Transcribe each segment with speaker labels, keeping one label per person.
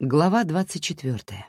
Speaker 1: Глава 24.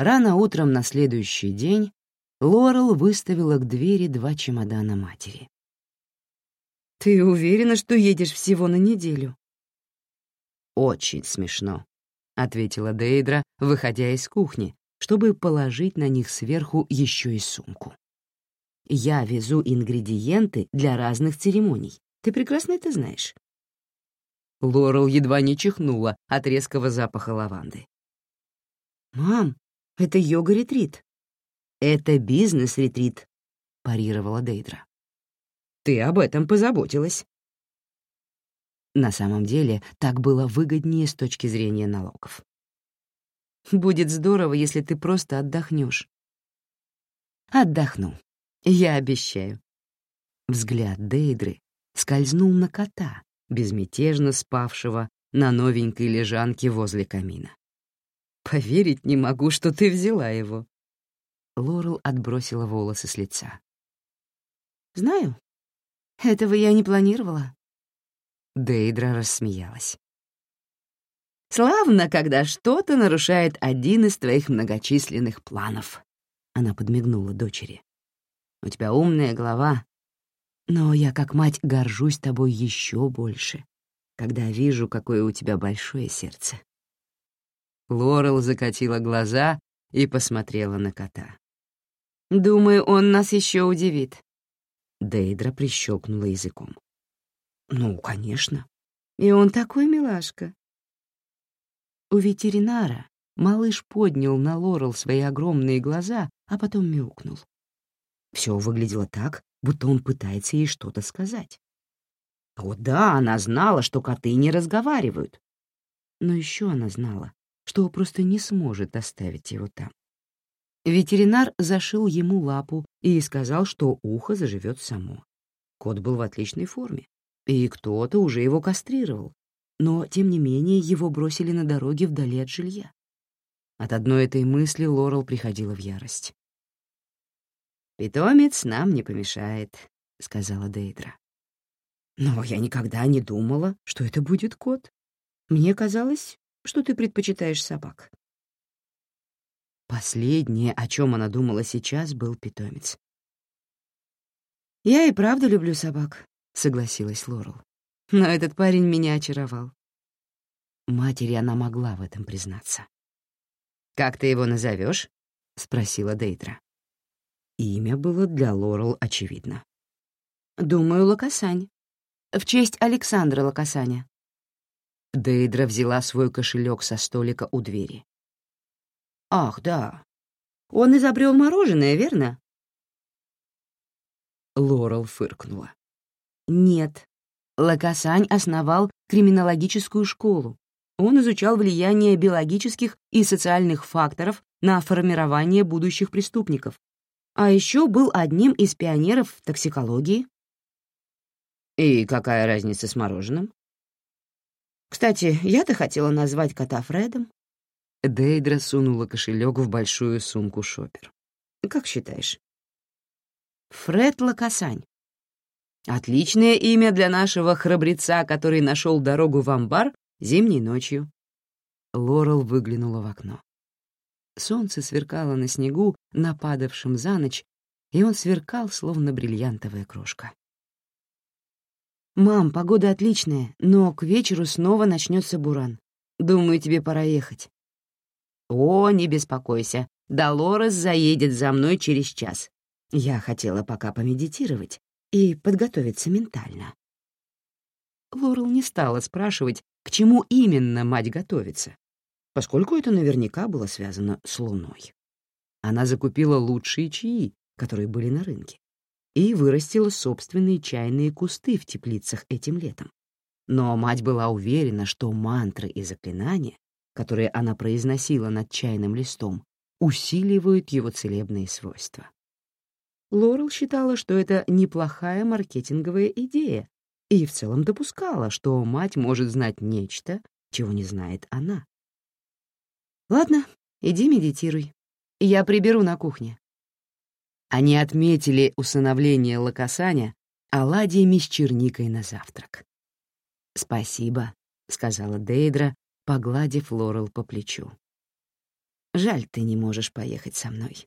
Speaker 1: Рано утром на следующий день Лорел выставила к двери два чемодана матери. «Ты уверена, что едешь всего на неделю?» «Очень смешно», — ответила Дейдра, выходя из кухни, чтобы положить на них сверху еще и сумку. «Я везу ингредиенты для разных церемоний. Ты прекрасно это знаешь». Лорел едва не чихнула от резкого запаха лаванды. «Мам, это йога-ретрит. Это бизнес-ретрит, парировала Дейдра. Ты об этом позаботилась. На самом деле, так было выгоднее с точки зрения налогов. Будет здорово, если ты просто отдохнешь. Отдохну. Я обещаю. Взгляд Дейдры скользнул на кота, безмятежно спавшего на новенькой лежанке возле камина. Поверить не могу, что ты взяла его. Лорел отбросила волосы с лица. Знаю. Этого я не планировала. Дейдра рассмеялась. «Славно, когда что-то нарушает один из твоих многочисленных планов», — она подмигнула дочери. «У тебя умная голова, но я как мать горжусь тобой еще больше, когда вижу, какое у тебя большое сердце». Лорел закатила глаза и посмотрела на кота. «Думаю, он нас еще удивит». Дейдра прищелкнула языком. «Ну, конечно. И он такой милашка». У ветеринара малыш поднял на Лорел свои огромные глаза, а потом мяукнул. Все выглядело так, будто он пытается ей что-то сказать. О да, она знала, что коты не разговаривают. Но еще она знала, что просто не сможет оставить его там. Ветеринар зашил ему лапу и сказал, что ухо заживет само. Кот был в отличной форме, и кто-то уже его кастрировал, но, тем не менее, его бросили на дороге вдали от жилья. От одной этой мысли Лорел приходила в ярость. «Питомец нам не помешает», — сказала Дейдра. «Но я никогда не думала, что это будет кот. Мне казалось, что ты предпочитаешь собак. Последнее, о чем она думала сейчас, был питомец. «Я и правда люблю собак», — согласилась Лорел. «Но этот парень меня очаровал». Матери она могла в этом признаться. «Как ты его назовешь? спросила Дейтра. Имя было для Лорел очевидно. «Думаю, Лакасань. В честь Александра Лакасаня». Дейдра взяла свой кошелек со столика у двери. «Ах, да. Он изобрел мороженое, верно?» Лорел фыркнула. «Нет. Лакасань основал криминологическую школу. Он изучал влияние биологических и социальных факторов на формирование будущих преступников. А еще был одним из пионеров в токсикологии». «И какая разница с мороженым?» Кстати, я-то хотела назвать кота Фредом. Дейдра сунула кошелек в большую сумку шопер. Как считаешь? Фред Лакасань. Отличное имя для нашего храбреца, который нашел дорогу в амбар зимней ночью. Лорел выглянула в окно. Солнце сверкало на снегу, нападавшем за ночь, и он сверкал, словно бриллиантовая крошка. «Мам, погода отличная, но к вечеру снова начнется буран. Думаю, тебе пора ехать». «О, не беспокойся, Долорес заедет за мной через час. Я хотела пока помедитировать и подготовиться ментально». Лорел не стала спрашивать, к чему именно мать готовится, поскольку это наверняка было связано с Луной. Она закупила лучшие чаи, которые были на рынке, и вырастила собственные чайные кусты в теплицах этим летом. Но мать была уверена, что мантры и заклинания, которые она произносила над чайным листом, усиливают его целебные свойства. Лорел считала, что это неплохая маркетинговая идея, и в целом допускала, что мать может знать нечто, чего не знает она. «Ладно, иди медитируй. Я приберу на кухне». Они отметили усыновление Лакасаня оладьями с черникой на завтрак. «Спасибо», — сказала Дейдра, погладив Лорел по плечу. «Жаль, ты не можешь поехать со мной.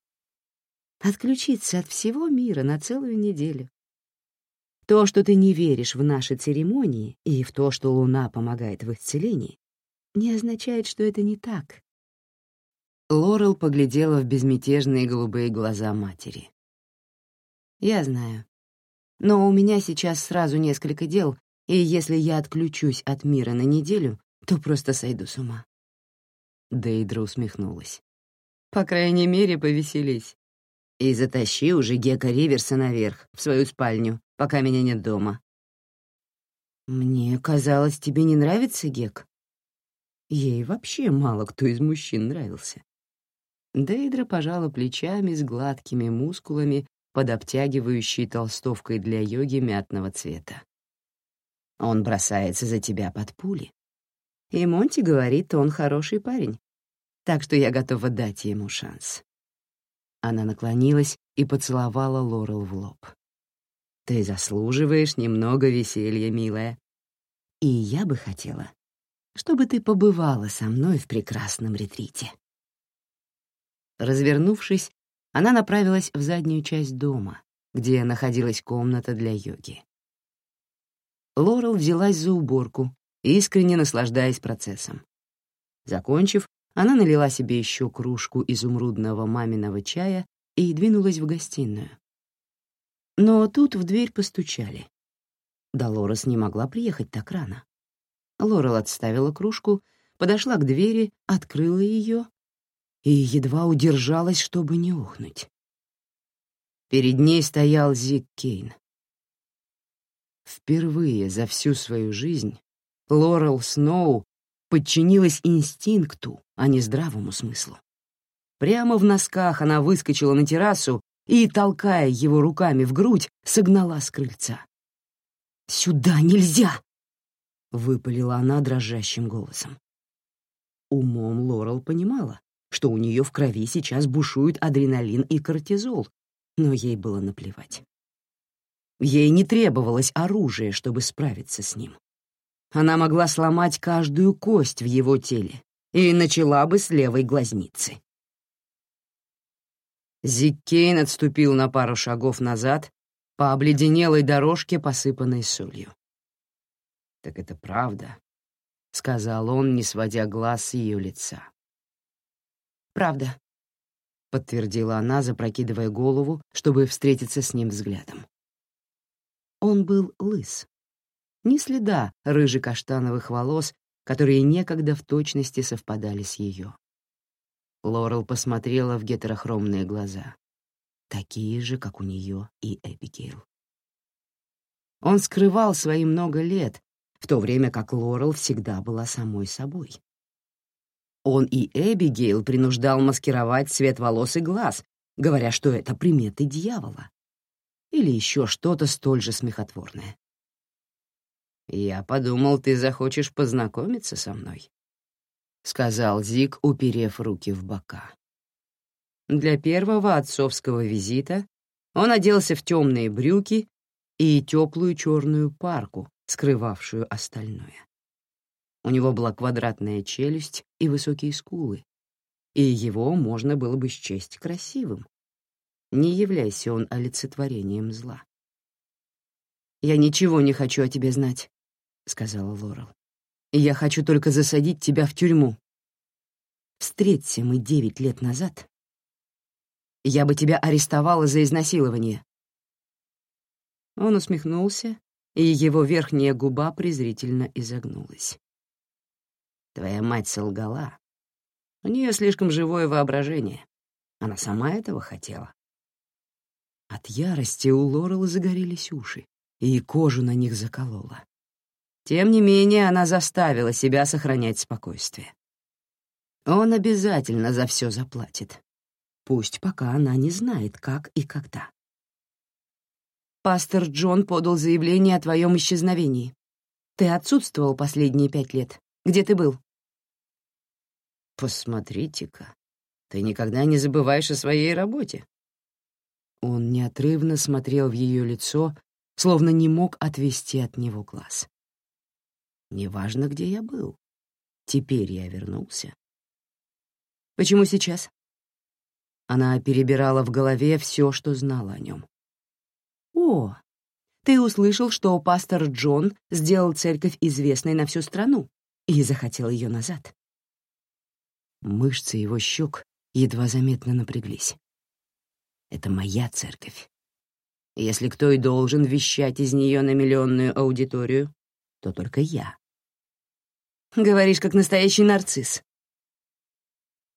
Speaker 1: Отключиться от всего мира на целую неделю. То, что ты не веришь в наши церемонии и в то, что Луна помогает в исцелении, не означает, что это не так. Лорел поглядела в безмятежные голубые глаза матери. «Я знаю. Но у меня сейчас сразу несколько дел, и если я отключусь от мира на неделю, то просто сойду с ума». Дейдра усмехнулась. «По крайней мере, повеселись. И затащи уже Гека Риверса наверх, в свою спальню, пока меня нет дома». «Мне казалось, тебе не нравится Гек?» Ей вообще мало кто из мужчин нравился. Дейдра пожала плечами с гладкими мускулами под обтягивающей толстовкой для йоги мятного цвета. Он бросается за тебя под пули. И Монти говорит, он хороший парень, так что я готова дать ему шанс. Она наклонилась и поцеловала Лорел в лоб. «Ты заслуживаешь немного веселья, милая. И я бы хотела, чтобы ты побывала со мной в прекрасном ретрите». Развернувшись, она направилась в заднюю часть дома, где находилась комната для йоги. Лорел взялась за уборку, искренне наслаждаясь процессом. Закончив, она налила себе еще кружку изумрудного маминого чая и двинулась в гостиную. Но тут в дверь постучали. Долорес не могла приехать так рано. Лорел отставила кружку, подошла к двери, открыла ее и едва удержалась, чтобы не ухнуть. Перед ней стоял Зик Кейн. Впервые за всю свою жизнь Лорел Сноу подчинилась инстинкту, а не здравому смыслу. Прямо в носках она выскочила на террасу и, толкая его руками в грудь, согнала с крыльца. «Сюда нельзя!» — выпалила она дрожащим голосом. Умом Лорел понимала, что у нее в крови сейчас бушуют адреналин и кортизол, но ей было наплевать. Ей не требовалось оружие, чтобы справиться с ним. Она могла сломать каждую кость в его теле и начала бы с левой глазницы. Зиккейн отступил на пару шагов назад по обледенелой дорожке, посыпанной солью. «Так это правда», — сказал он, не сводя глаз с ее лица. «Правда», — подтвердила она, запрокидывая голову, чтобы встретиться с ним взглядом. Он был лыс. Ни следа рыжекаштановых волос, которые некогда в точности совпадали с ее. Лорел посмотрела в гетерохромные глаза, такие же, как у нее и Эбигейл. Он скрывал свои много лет, в то время как Лорел всегда была самой собой. Он и Эбигейл принуждал маскировать цвет волос и глаз, говоря, что это приметы дьявола или еще что-то столь же смехотворное. «Я подумал, ты захочешь познакомиться со мной», — сказал Зик, уперев руки в бока. Для первого отцовского визита он оделся в темные брюки и теплую черную парку, скрывавшую остальное. У него была квадратная челюсть и высокие скулы, и его можно было бы счесть красивым, не являйся он олицетворением зла. «Я ничего не хочу о тебе знать», — сказала Лорел. «Я хочу только засадить тебя в тюрьму. Встреться мы девять лет назад. Я бы тебя арестовала за изнасилование». Он усмехнулся, и его верхняя губа презрительно изогнулась. «Твоя мать солгала. У нее слишком живое воображение. Она сама этого хотела. От ярости у Лорел загорелись уши, и кожу на них заколола. Тем не менее, она заставила себя сохранять спокойствие. Он обязательно за все заплатит. Пусть пока она не знает, как и когда. Пастор Джон подал заявление о твоем исчезновении. Ты отсутствовал последние пять лет. Где ты был? Посмотрите-ка, ты никогда не забываешь о своей работе. Он неотрывно смотрел в ее лицо, словно не мог отвести от него глаз. Неважно, где я был. Теперь я вернулся. Почему сейчас? Она перебирала в голове все, что знала о нем. «О, ты услышал, что пастор Джон сделал церковь известной на всю страну и захотел ее назад». Мышцы его щек едва заметно напряглись. «Это моя церковь. Если кто и должен вещать из нее на миллионную аудиторию, то только я. Говоришь, как настоящий нарцисс.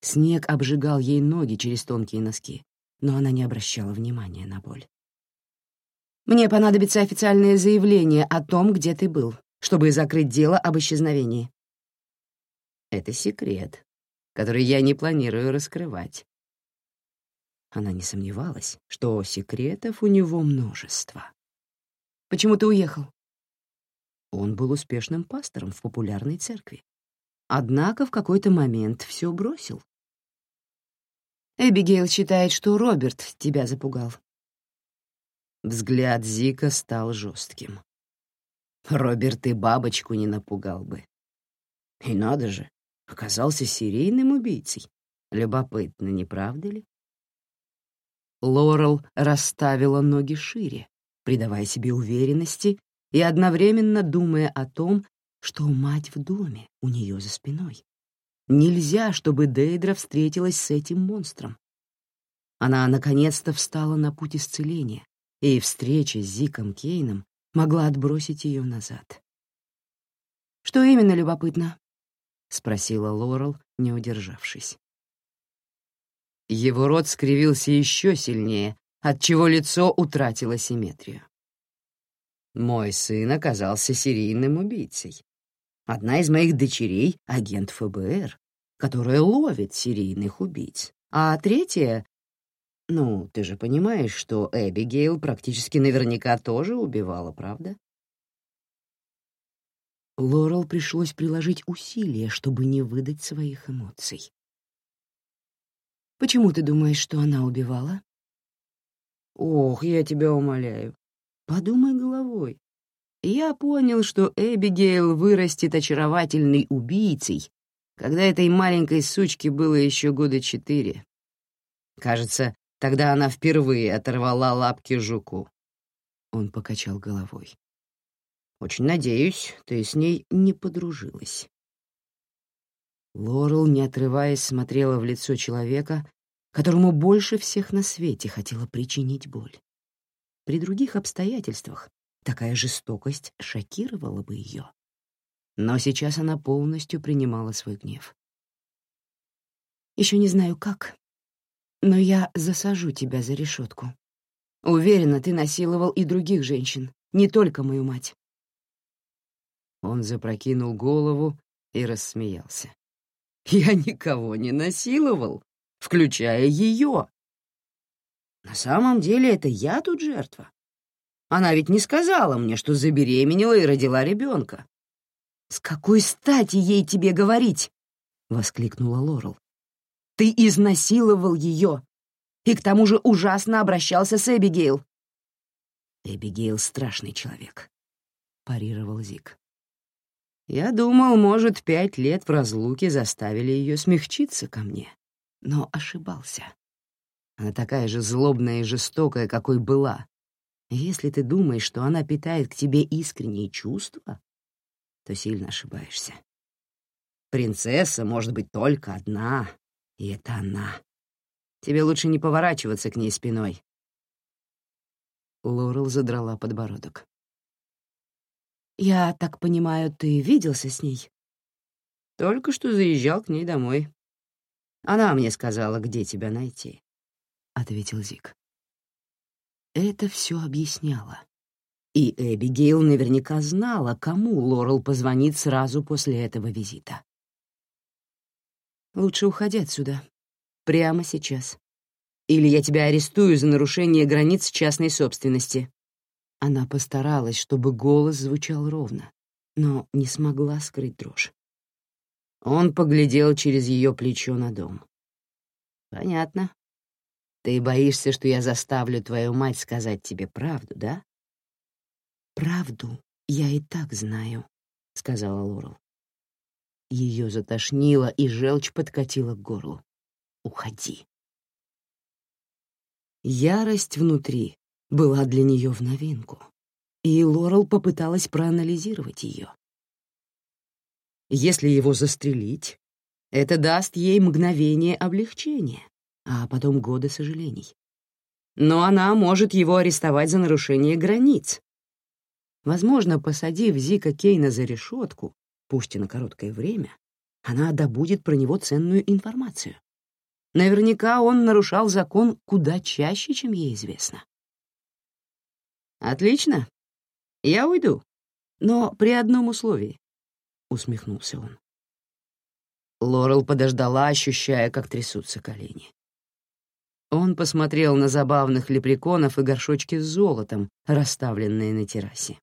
Speaker 1: Снег обжигал ей ноги через тонкие носки, но она не обращала внимания на боль. «Мне понадобится официальное заявление о том, где ты был, чтобы закрыть дело об исчезновении». «Это секрет, который я не планирую раскрывать». Она не сомневалась, что секретов у него множество. «Почему ты уехал?» Он был успешным пастором в популярной церкви. Однако в какой-то момент все бросил. Эбигейл считает, что Роберт тебя запугал. Взгляд Зика стал жестким. Роберт и бабочку не напугал бы. И надо же, оказался серийным убийцей. Любопытно, не правда ли? Лорел расставила ноги шире, придавая себе уверенности и одновременно думая о том, что мать в доме у нее за спиной. Нельзя, чтобы Дейдра встретилась с этим монстром. Она наконец-то встала на путь исцеления, и встреча с Зиком Кейном могла отбросить ее назад. «Что именно любопытно?» — спросила Лорел, не удержавшись. Его рот скривился еще сильнее, отчего лицо утратило симметрию. Мой сын оказался серийным убийцей. Одна из моих дочерей — агент ФБР, которая ловит серийных убийц. А третья... Ну, ты же понимаешь, что Эбигейл практически наверняка тоже убивала, правда? Лорел пришлось приложить усилия, чтобы не выдать своих эмоций. «Почему ты думаешь, что она убивала?» «Ох, я тебя умоляю. Подумай головой. Я понял, что Эбигейл вырастет очаровательной убийцей, когда этой маленькой сучке было еще года четыре. Кажется, тогда она впервые оторвала лапки жуку. Он покачал головой. «Очень надеюсь, ты с ней не подружилась». Лорел, не отрываясь, смотрела в лицо человека, которому больше всех на свете хотела причинить боль. При других обстоятельствах такая жестокость шокировала бы ее. Но сейчас она полностью принимала свой гнев. Еще не знаю как, но я засажу тебя за решетку. Уверена, ты насиловал и других женщин, не только мою мать. Он запрокинул голову и рассмеялся. Я никого не насиловал, включая ее. На самом деле это я тут жертва. Она ведь не сказала мне, что забеременела и родила ребенка. «С какой стати ей тебе говорить?» — воскликнула Лорел. «Ты изнасиловал ее, и к тому же ужасно обращался с Эбигейл». «Эбигейл — страшный человек», — парировал Зик. «Я думал, может, пять лет в разлуке заставили ее смягчиться ко мне, но ошибался. Она такая же злобная и жестокая, какой была. Если ты думаешь, что она питает к тебе искренние чувства, то сильно ошибаешься. Принцесса может быть только одна, и это она. Тебе лучше не поворачиваться к ней спиной. Лорел задрала подбородок. «Я так понимаю, ты виделся с ней?» «Только что заезжал к ней домой. Она мне сказала, где тебя найти ответил Зик. Это все объясняло. И Эбигейл наверняка знала, кому Лорел позвонит сразу после этого визита. «Лучше уходи отсюда. Прямо сейчас. Или я тебя арестую за нарушение границ частной собственности». Она постаралась, чтобы голос звучал ровно, но не смогла скрыть дрожь. Он поглядел через ее плечо на дом. «Понятно. Ты боишься, что я заставлю твою мать сказать тебе правду, да?» «Правду я и так знаю», — сказала Лорел. Ее затошнило, и желчь подкатила к горлу. «Уходи». Ярость внутри была для нее в новинку, и Лорел попыталась проанализировать ее. Если его застрелить, это даст ей мгновение облегчения, а потом годы сожалений. Но она может его арестовать за нарушение границ. Возможно, посадив Зика Кейна за решетку, пусть и на короткое время, она добудет про него ценную информацию. Наверняка он нарушал закон куда чаще, чем ей известно. «Отлично. Я уйду. Но при одном условии», — усмехнулся он. Лорел подождала, ощущая, как трясутся колени. Он посмотрел на забавных лепреконов и горшочки с золотом, расставленные на террасе.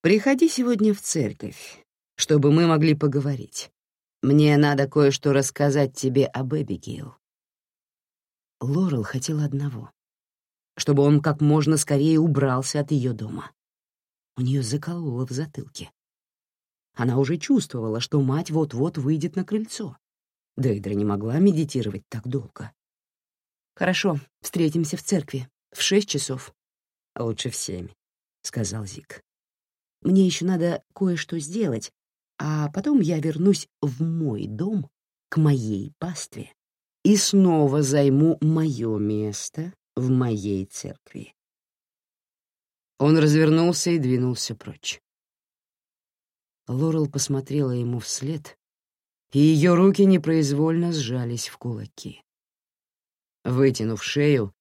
Speaker 1: «Приходи сегодня в церковь, чтобы мы могли поговорить. Мне надо кое-что рассказать тебе об Эбигейл». Лорел хотел одного — чтобы он как можно скорее убрался от ее дома. У нее закололо в затылке. Она уже чувствовала, что мать вот-вот выйдет на крыльцо. Дейдра не могла медитировать так долго. «Хорошо, встретимся в церкви. В шесть часов». «Лучше в семь», — сказал Зик. «Мне еще надо кое-что сделать, а потом я вернусь в мой дом, к моей пастве, и снова займу мое место в моей церкви». Он развернулся и двинулся прочь. Лорел посмотрела ему вслед, и ее руки непроизвольно сжались в кулаки. Вытянув шею,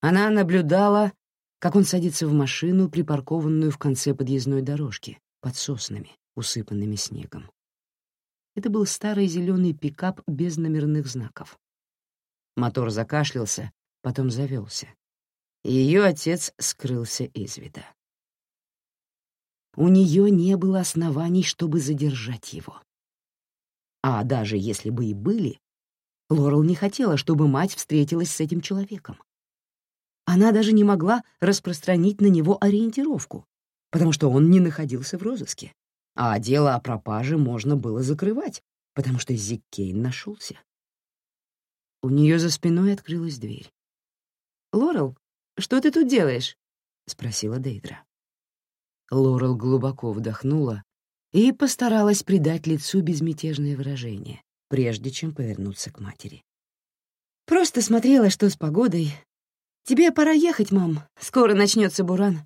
Speaker 1: она наблюдала, как он садится в машину, припаркованную в конце подъездной дорожки, под соснами, усыпанными снегом. Это был старый зеленый пикап без номерных знаков. Мотор закашлялся, потом завелся. Ее отец скрылся из вида. У нее не было оснований, чтобы задержать его. А даже если бы и были, Лорел не хотела, чтобы мать встретилась с этим человеком. Она даже не могла распространить на него ориентировку, потому что он не находился в розыске, а дело о пропаже можно было закрывать, потому что Зик Кейн нашелся. У нее за спиной открылась дверь. «Лорел, что ты тут делаешь?» — спросила Дейдра. Лорел глубоко вдохнула и постаралась придать лицу безмятежное выражение, прежде чем повернуться к матери. «Просто смотрела, что с погодой. Тебе пора ехать, мам. Скоро начнется буран».